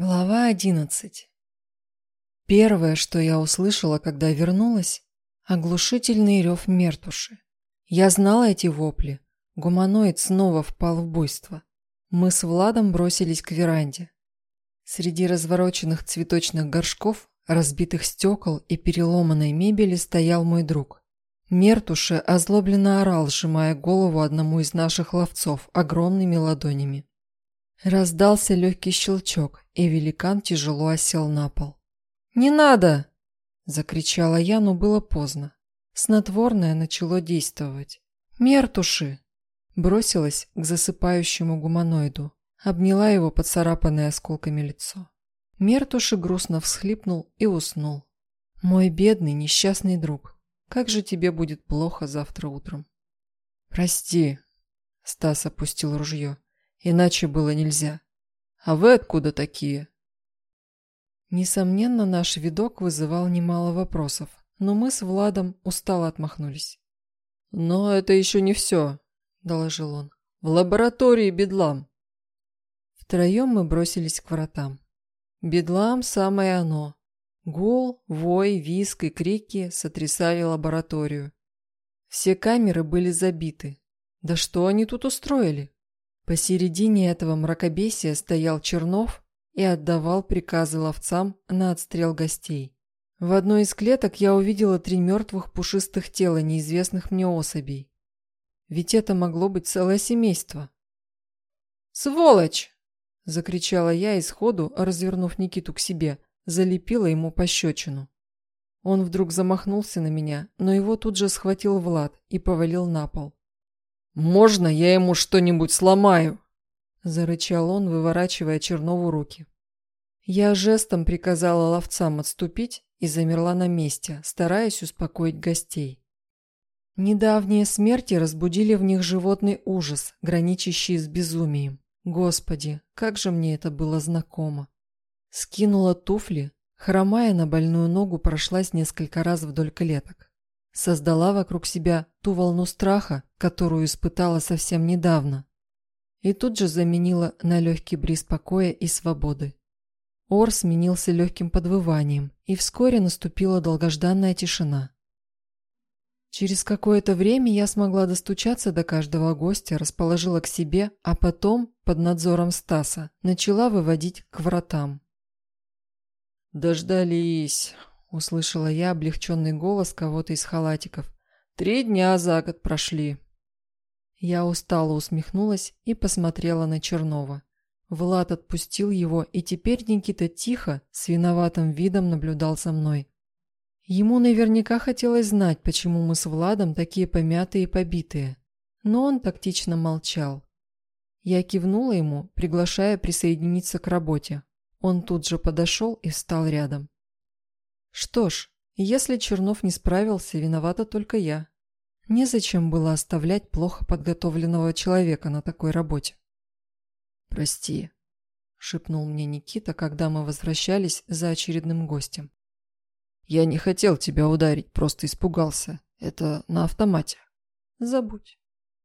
Глава одиннадцать. Первое, что я услышала, когда вернулась – оглушительный рев мертуши. Я знала эти вопли. Гуманоид снова впал в буйство. Мы с Владом бросились к веранде. Среди развороченных цветочных горшков, разбитых стекол и переломанной мебели стоял мой друг. Мертуша озлобленно орал, сжимая голову одному из наших ловцов огромными ладонями. Раздался легкий щелчок, и великан тяжело осел на пол. «Не надо!» – закричала я, но было поздно. Снотворное начало действовать. «Мертуши!» Бросилась к засыпающему гуманоиду, обняла его поцарапанное осколками лицо. Мертуши грустно всхлипнул и уснул. «Мой бедный несчастный друг, как же тебе будет плохо завтра утром?» «Прости», – Стас опустил ружье. Иначе было нельзя. А вы откуда такие? Несомненно, наш видок вызывал немало вопросов, но мы с Владом устало отмахнулись. «Но это еще не все», – доложил он. «В лаборатории бедлам». Втроем мы бросились к вратам. Бедлам – самое оно. Гул, вой, виск и крики сотрясали лабораторию. Все камеры были забиты. Да что они тут устроили? Посередине этого мракобесия стоял Чернов и отдавал приказы ловцам на отстрел гостей. В одной из клеток я увидела три мертвых пушистых тела неизвестных мне особей. Ведь это могло быть целое семейство. «Сволочь!» – закричала я и сходу, развернув Никиту к себе, залепила ему пощечину. Он вдруг замахнулся на меня, но его тут же схватил Влад и повалил на пол. «Можно я ему что-нибудь сломаю?» – зарычал он, выворачивая Чернову руки. Я жестом приказала ловцам отступить и замерла на месте, стараясь успокоить гостей. Недавние смерти разбудили в них животный ужас, граничащий с безумием. Господи, как же мне это было знакомо. Скинула туфли, хромая на больную ногу, прошлась несколько раз вдоль клеток создала вокруг себя ту волну страха, которую испытала совсем недавно. И тут же заменила на легкий бриз покоя и свободы. Ор сменился легким подвыванием, и вскоре наступила долгожданная тишина. Через какое-то время я смогла достучаться до каждого гостя, расположила к себе, а потом, под надзором Стаса, начала выводить к вратам. «Дождались!» Услышала я облегченный голос кого-то из халатиков. «Три дня за год прошли». Я устало усмехнулась и посмотрела на Чернова. Влад отпустил его, и теперь Никита тихо, с виноватым видом наблюдал за мной. Ему наверняка хотелось знать, почему мы с Владом такие помятые и побитые. Но он тактично молчал. Я кивнула ему, приглашая присоединиться к работе. Он тут же подошел и встал рядом. Что ж, если Чернов не справился, виновата только я. Незачем было оставлять плохо подготовленного человека на такой работе. «Прости», – шепнул мне Никита, когда мы возвращались за очередным гостем. «Я не хотел тебя ударить, просто испугался. Это на автомате». «Забудь».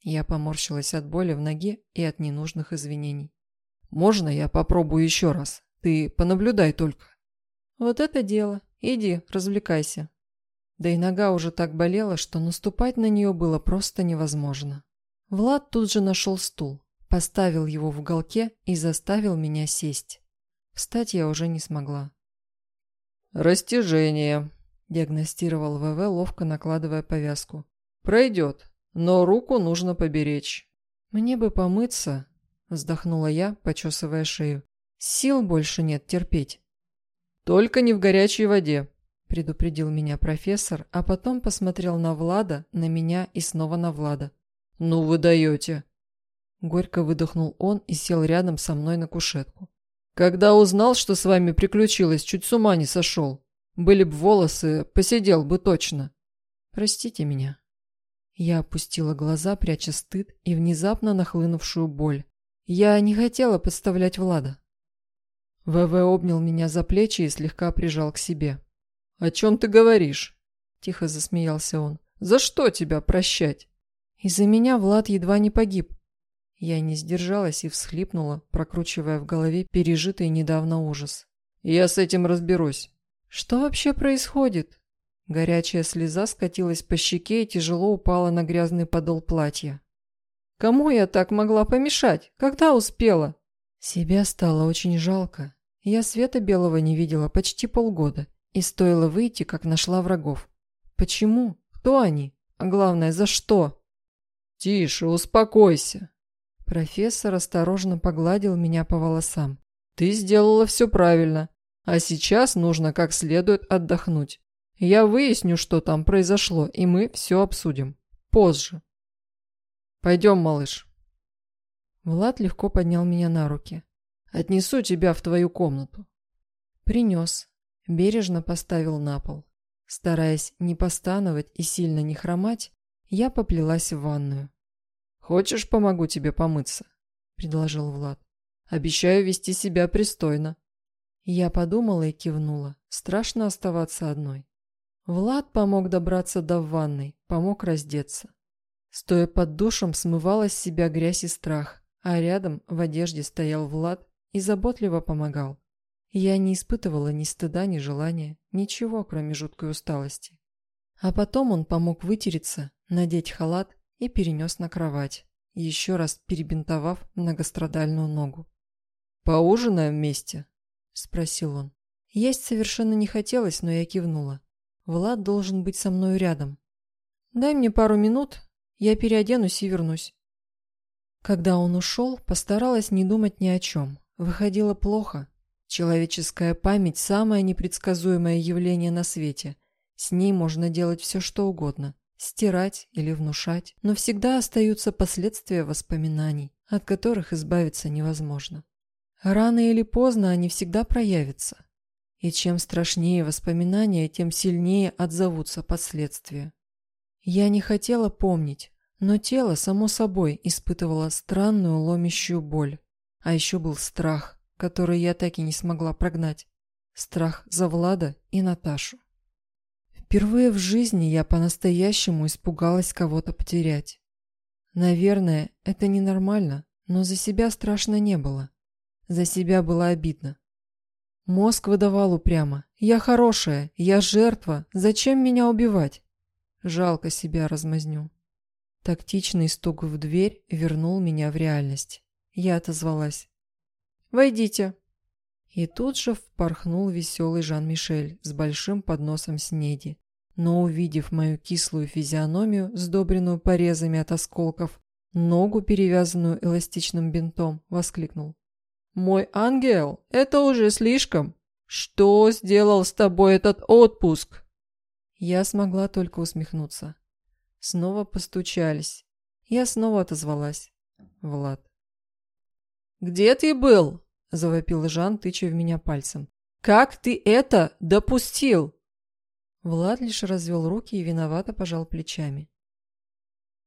Я поморщилась от боли в ноге и от ненужных извинений. «Можно я попробую еще раз? Ты понаблюдай только». «Вот это дело. Иди, развлекайся». Да и нога уже так болела, что наступать на нее было просто невозможно. Влад тут же нашел стул, поставил его в уголке и заставил меня сесть. Встать я уже не смогла. «Растяжение», – диагностировал ВВ, ловко накладывая повязку. «Пройдет, но руку нужно поберечь». «Мне бы помыться», – вздохнула я, почесывая шею. «Сил больше нет терпеть». «Только не в горячей воде», – предупредил меня профессор, а потом посмотрел на Влада, на меня и снова на Влада. «Ну вы даете!» Горько выдохнул он и сел рядом со мной на кушетку. «Когда узнал, что с вами приключилось, чуть с ума не сошел. Были б волосы, посидел бы точно. Простите меня». Я опустила глаза, пряча стыд и внезапно нахлынувшую боль. Я не хотела подставлять Влада. ВВ обнял меня за плечи и слегка прижал к себе. «О чем ты говоришь?» – тихо засмеялся он. «За что тебя прощать?» «Из-за меня Влад едва не погиб». Я не сдержалась и всхлипнула, прокручивая в голове пережитый недавно ужас. «Я с этим разберусь». «Что вообще происходит?» Горячая слеза скатилась по щеке и тяжело упала на грязный подол платья. «Кому я так могла помешать? Когда успела?» Себя стало очень жалко. Я света белого не видела почти полгода, и стоило выйти, как нашла врагов. Почему? Кто они? А главное, за что? «Тише, успокойся!» Профессор осторожно погладил меня по волосам. «Ты сделала все правильно, а сейчас нужно как следует отдохнуть. Я выясню, что там произошло, и мы все обсудим. Позже. Пойдем, малыш». Влад легко поднял меня на руки. «Отнесу тебя в твою комнату». Принес. Бережно поставил на пол. Стараясь не постановать и сильно не хромать, я поплелась в ванную. «Хочешь, помогу тебе помыться?» – предложил Влад. «Обещаю вести себя пристойно». Я подумала и кивнула. Страшно оставаться одной. Влад помог добраться до ванной, помог раздеться. Стоя под душем, смывала с себя грязь и страх, а рядом в одежде стоял Влад и заботливо помогал. Я не испытывала ни стыда, ни желания, ничего, кроме жуткой усталости. А потом он помог вытереться, надеть халат и перенес на кровать, еще раз перебинтовав многострадальную ногу. «Поужинаем вместе?» – спросил он. Есть совершенно не хотелось, но я кивнула. Влад должен быть со мной рядом. «Дай мне пару минут, я переоденусь и вернусь». Когда он ушел, постаралась не думать ни о чем. Выходило плохо. Человеческая память – самое непредсказуемое явление на свете. С ней можно делать все, что угодно стирать или внушать, но всегда остаются последствия воспоминаний, от которых избавиться невозможно. Рано или поздно они всегда проявятся. И чем страшнее воспоминания, тем сильнее отзовутся последствия. Я не хотела помнить, но тело, само собой, испытывало странную ломящую боль. А еще был страх, который я так и не смогла прогнать. Страх за Влада и Наташу. Впервые в жизни я по-настоящему испугалась кого-то потерять. Наверное, это ненормально, но за себя страшно не было. За себя было обидно. Мозг выдавал упрямо. «Я хорошая, я жертва, зачем меня убивать?» Жалко себя размазню. Тактичный стук в дверь вернул меня в реальность. Я отозвалась. «Войдите». И тут же впорхнул веселый Жан-Мишель с большим подносом снеди. Но увидев мою кислую физиономию, сдобренную порезами от осколков, ногу, перевязанную эластичным бинтом, воскликнул. «Мой ангел, это уже слишком! Что сделал с тобой этот отпуск?» Я смогла только усмехнуться. Снова постучались. Я снова отозвалась. Влад. «Где ты был?» – завопил Жан, тыча в меня пальцем. «Как ты это допустил?» Влад лишь развел руки и виновато пожал плечами.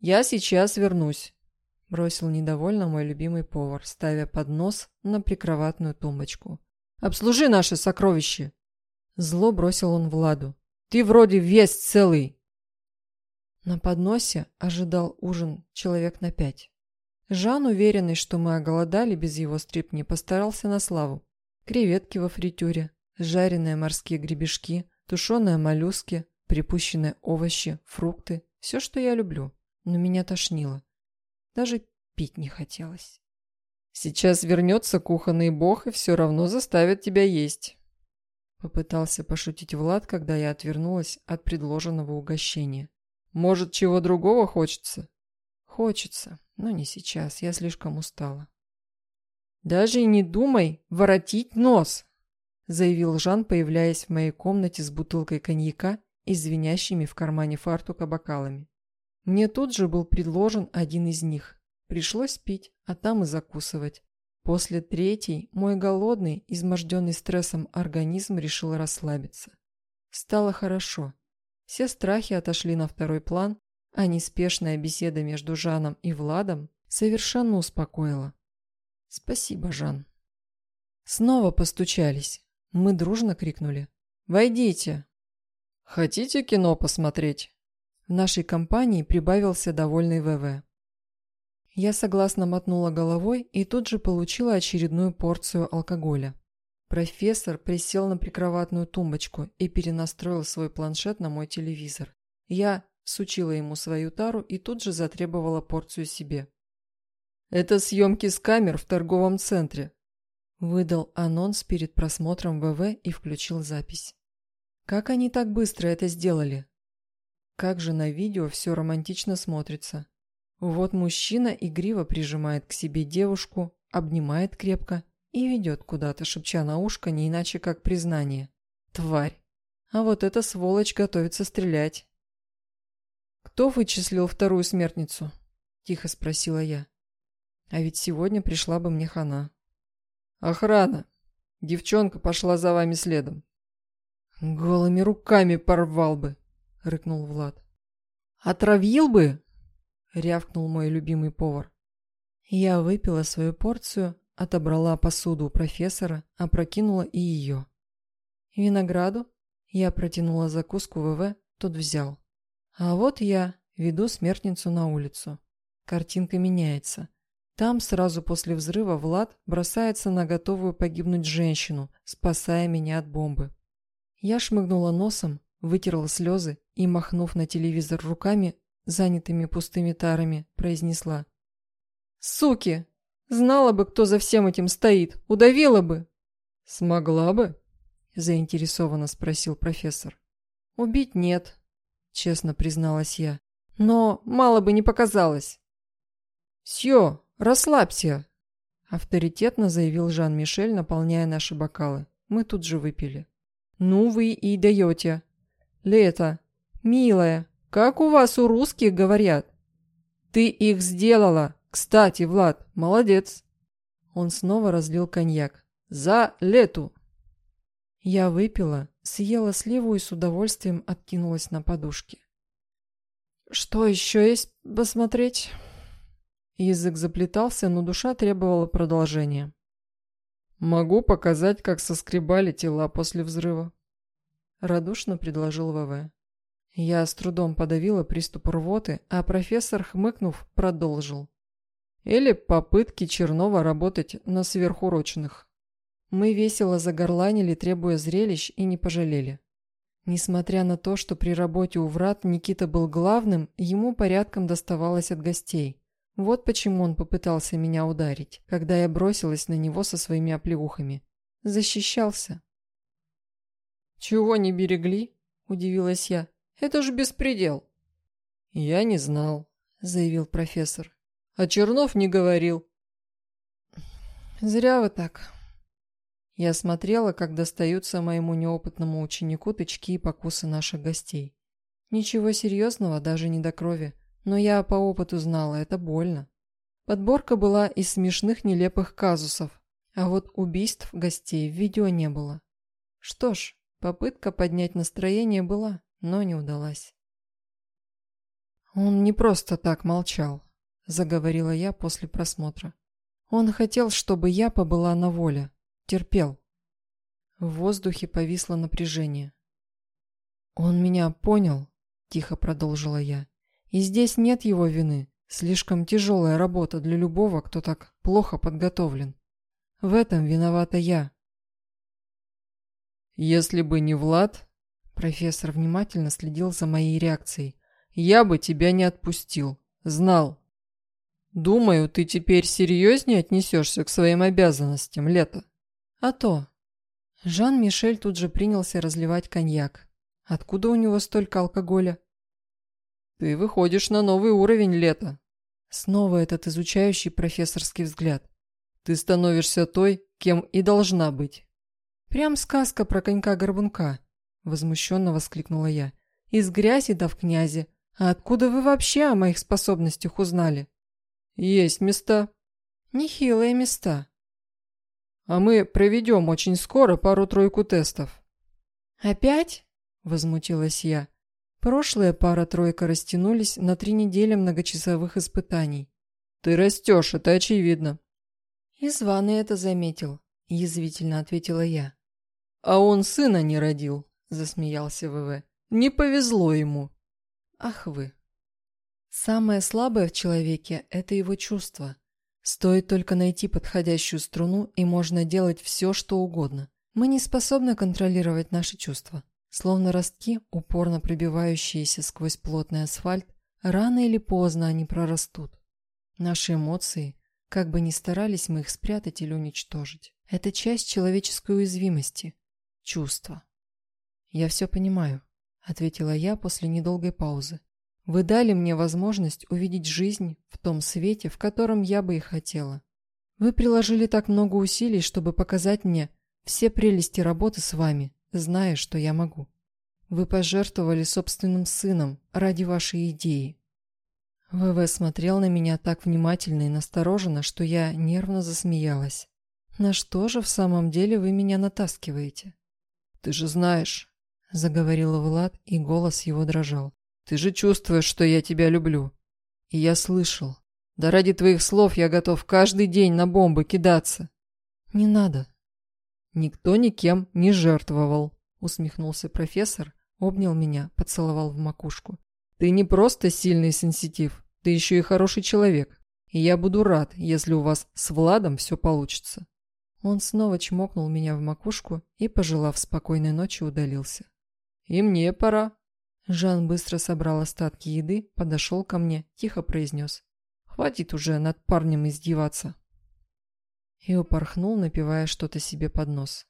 «Я сейчас вернусь», – бросил недовольно мой любимый повар, ставя поднос на прикроватную тумбочку. «Обслужи наше сокровище!» Зло бросил он Владу. «Ты вроде весь целый!» На подносе ожидал ужин человек на пять. Жан, уверенный, что мы оголодали без его стрипни, постарался на славу. Креветки во фритюре, жареные морские гребешки, тушеные моллюски, припущенные овощи, фрукты. Все, что я люблю. Но меня тошнило. Даже пить не хотелось. «Сейчас вернется кухонный бог и все равно заставит тебя есть», Попытался пошутить Влад, когда я отвернулась от предложенного угощения. «Может, чего другого хочется?» «Хочется. Но не сейчас, я слишком устала. «Даже и не думай воротить нос!» заявил Жан, появляясь в моей комнате с бутылкой коньяка и звенящими в кармане фартука бокалами. Мне тут же был предложен один из них. Пришлось пить, а там и закусывать. После третьей мой голодный, изможденный стрессом организм решил расслабиться. Стало хорошо. Все страхи отошли на второй план, а неспешная беседа между Жаном и Владом совершенно успокоила. «Спасибо, Жан». Снова постучались. Мы дружно крикнули. «Войдите!» «Хотите кино посмотреть?» В нашей компании прибавился довольный ВВ. Я согласно мотнула головой и тут же получила очередную порцию алкоголя. Профессор присел на прикроватную тумбочку и перенастроил свой планшет на мой телевизор. Я сучила ему свою тару и тут же затребовала порцию себе. «Это съемки с камер в торговом центре», – выдал анонс перед просмотром ВВ и включил запись. «Как они так быстро это сделали?» Как же на видео все романтично смотрится. Вот мужчина игриво прижимает к себе девушку, обнимает крепко и ведет куда-то, шепча на ушко, не иначе как признание. Тварь. А вот эта сволочь готовится стрелять. «Кто вычислил вторую смертницу?» – тихо спросила я. А ведь сегодня пришла бы мне хана. «Охрана! Девчонка пошла за вами следом». «Голыми руками порвал бы!» – рыкнул Влад. «Отравил бы!» – рявкнул мой любимый повар. Я выпила свою порцию, отобрала посуду у профессора, опрокинула и ее. Винограду я протянула закуску ВВ, тот взял. А вот я веду смертницу на улицу. Картинка меняется. Там сразу после взрыва Влад бросается на готовую погибнуть женщину, спасая меня от бомбы. Я шмыгнула носом, вытерла слезы и, махнув на телевизор руками, занятыми пустыми тарами, произнесла. «Суки! Знала бы, кто за всем этим стоит, удавила бы!» «Смогла бы?» – заинтересованно спросил профессор. «Убить нет», – честно призналась я. «Но мало бы не показалось». «Сё, расслабься!» – авторитетно заявил Жан-Мишель, наполняя наши бокалы. Мы тут же выпили. «Ну вы и даете!» «Лето, милая, как у вас у русских говорят?» «Ты их сделала! Кстати, Влад, молодец!» Он снова разлил коньяк. «За лету!» Я выпила, съела сливу и с удовольствием откинулась на подушке. «Что еще есть посмотреть?» Язык заплетался, но душа требовала продолжения. «Могу показать, как соскребали тела после взрыва», радушно предложил ВВ. Я с трудом подавила приступ рвоты, а профессор, хмыкнув, продолжил. Или попытки Чернова работать на сверхурочных. Мы весело загорланили, требуя зрелищ, и не пожалели. Несмотря на то, что при работе у врат Никита был главным, ему порядком доставалось от гостей. Вот почему он попытался меня ударить, когда я бросилась на него со своими оплеухами. Защищался. «Чего не берегли?» – удивилась я. «Это же беспредел!» «Я не знал», – заявил профессор. «А Чернов не говорил». «Зря вы так». Я смотрела, как достаются моему неопытному ученику тычки и покусы наших гостей. Ничего серьезного, даже не до крови, но я по опыту знала, это больно. Подборка была из смешных нелепых казусов, а вот убийств гостей в видео не было. Что ж, Попытка поднять настроение была, но не удалась. «Он не просто так молчал», – заговорила я после просмотра. «Он хотел, чтобы я побыла на воле. Терпел». В воздухе повисло напряжение. «Он меня понял», – тихо продолжила я. «И здесь нет его вины. Слишком тяжелая работа для любого, кто так плохо подготовлен. В этом виновата я, если бы не Влад, профессор внимательно следил за моей реакцией, я бы тебя не отпустил. Знал. Думаю, ты теперь серьезнее отнесешься к своим обязанностям, Лето. А то. Жан-Мишель тут же принялся разливать коньяк. Откуда у него столько алкоголя? Ты выходишь на новый уровень, Лето. Снова этот изучающий профессорский взгляд. Ты становишься той, кем и должна быть. «Прям сказка про конька-горбунка», – возмущенно воскликнула я. «Из грязи да в князи. А откуда вы вообще о моих способностях узнали?» «Есть места». «Нехилые места». «А мы проведем очень скоро пару-тройку тестов». «Опять?» – возмутилась я. Прошлая пара-тройка растянулись на три недели многочасовых испытаний. «Ты растешь, это очевидно». «И званый это заметил», – язвительно ответила я. «А он сына не родил», – засмеялся ВВ. «Не повезло ему». «Ах вы». Самое слабое в человеке – это его чувство. Стоит только найти подходящую струну, и можно делать все, что угодно. Мы не способны контролировать наши чувства. Словно ростки, упорно пробивающиеся сквозь плотный асфальт, рано или поздно они прорастут. Наши эмоции, как бы ни старались мы их спрятать или уничтожить, это часть человеческой уязвимости – чувства. «Я все понимаю», – ответила я после недолгой паузы. «Вы дали мне возможность увидеть жизнь в том свете, в котором я бы и хотела. Вы приложили так много усилий, чтобы показать мне все прелести работы с вами, зная, что я могу. Вы пожертвовали собственным сыном ради вашей идеи». ВВ смотрел на меня так внимательно и настороженно, что я нервно засмеялась. «На что же в самом деле вы меня натаскиваете?» «Ты же знаешь, заговорил Влад, и голос его дрожал. «Ты же чувствуешь, что я тебя люблю. И я слышал. Да ради твоих слов я готов каждый день на бомбы кидаться». «Не надо». «Никто никем не жертвовал», усмехнулся профессор, обнял меня, поцеловал в макушку. «Ты не просто сильный сенситив, ты еще и хороший человек. И я буду рад, если у вас с Владом все получится». Он снова чмокнул меня в макушку и, пожелав спокойной ночи, удалился. «И мне пора». Жан быстро собрал остатки еды, подошел ко мне, тихо произнес. «Хватит уже над парнем издеваться». И упорхнул, напивая что-то себе под нос.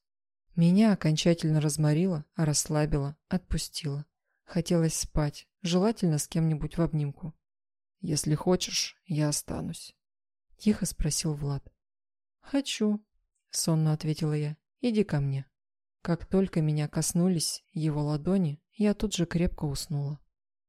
Меня окончательно разморило, расслабило, отпустило. Хотелось спать, желательно с кем-нибудь в обнимку. «Если хочешь, я останусь», — тихо спросил Влад. «Хочу», — сонно ответила я. «Иди ко мне». Как только меня коснулись его ладони, я тут же крепко уснула.